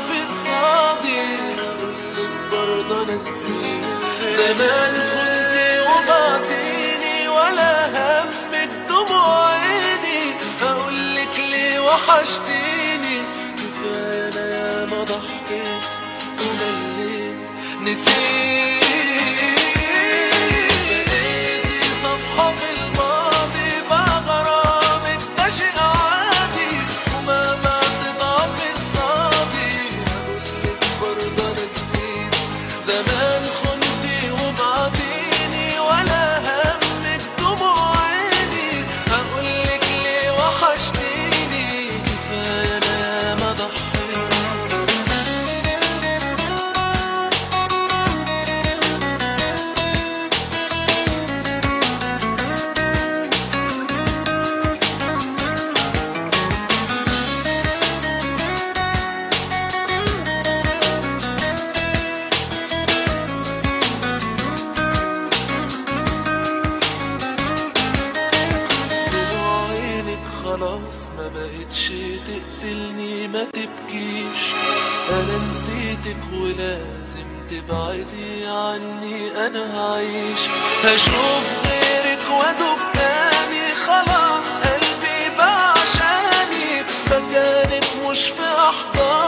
في الفاضي برضه أنا كتير زمان خدني وبعتيني ولا هم الدموع عيني أقولك ليه وحشتيني؟ كفاية أنا ياما ضحيت ومليت. نسيت. بقتش تقتلني ما تبكيش. أنا نسيتك ولازم تبعدي عني أنا هعيش. هشوف غيرك وادوب تاني خلاص قلبي بعشاني. مكانك مش في أحضاني.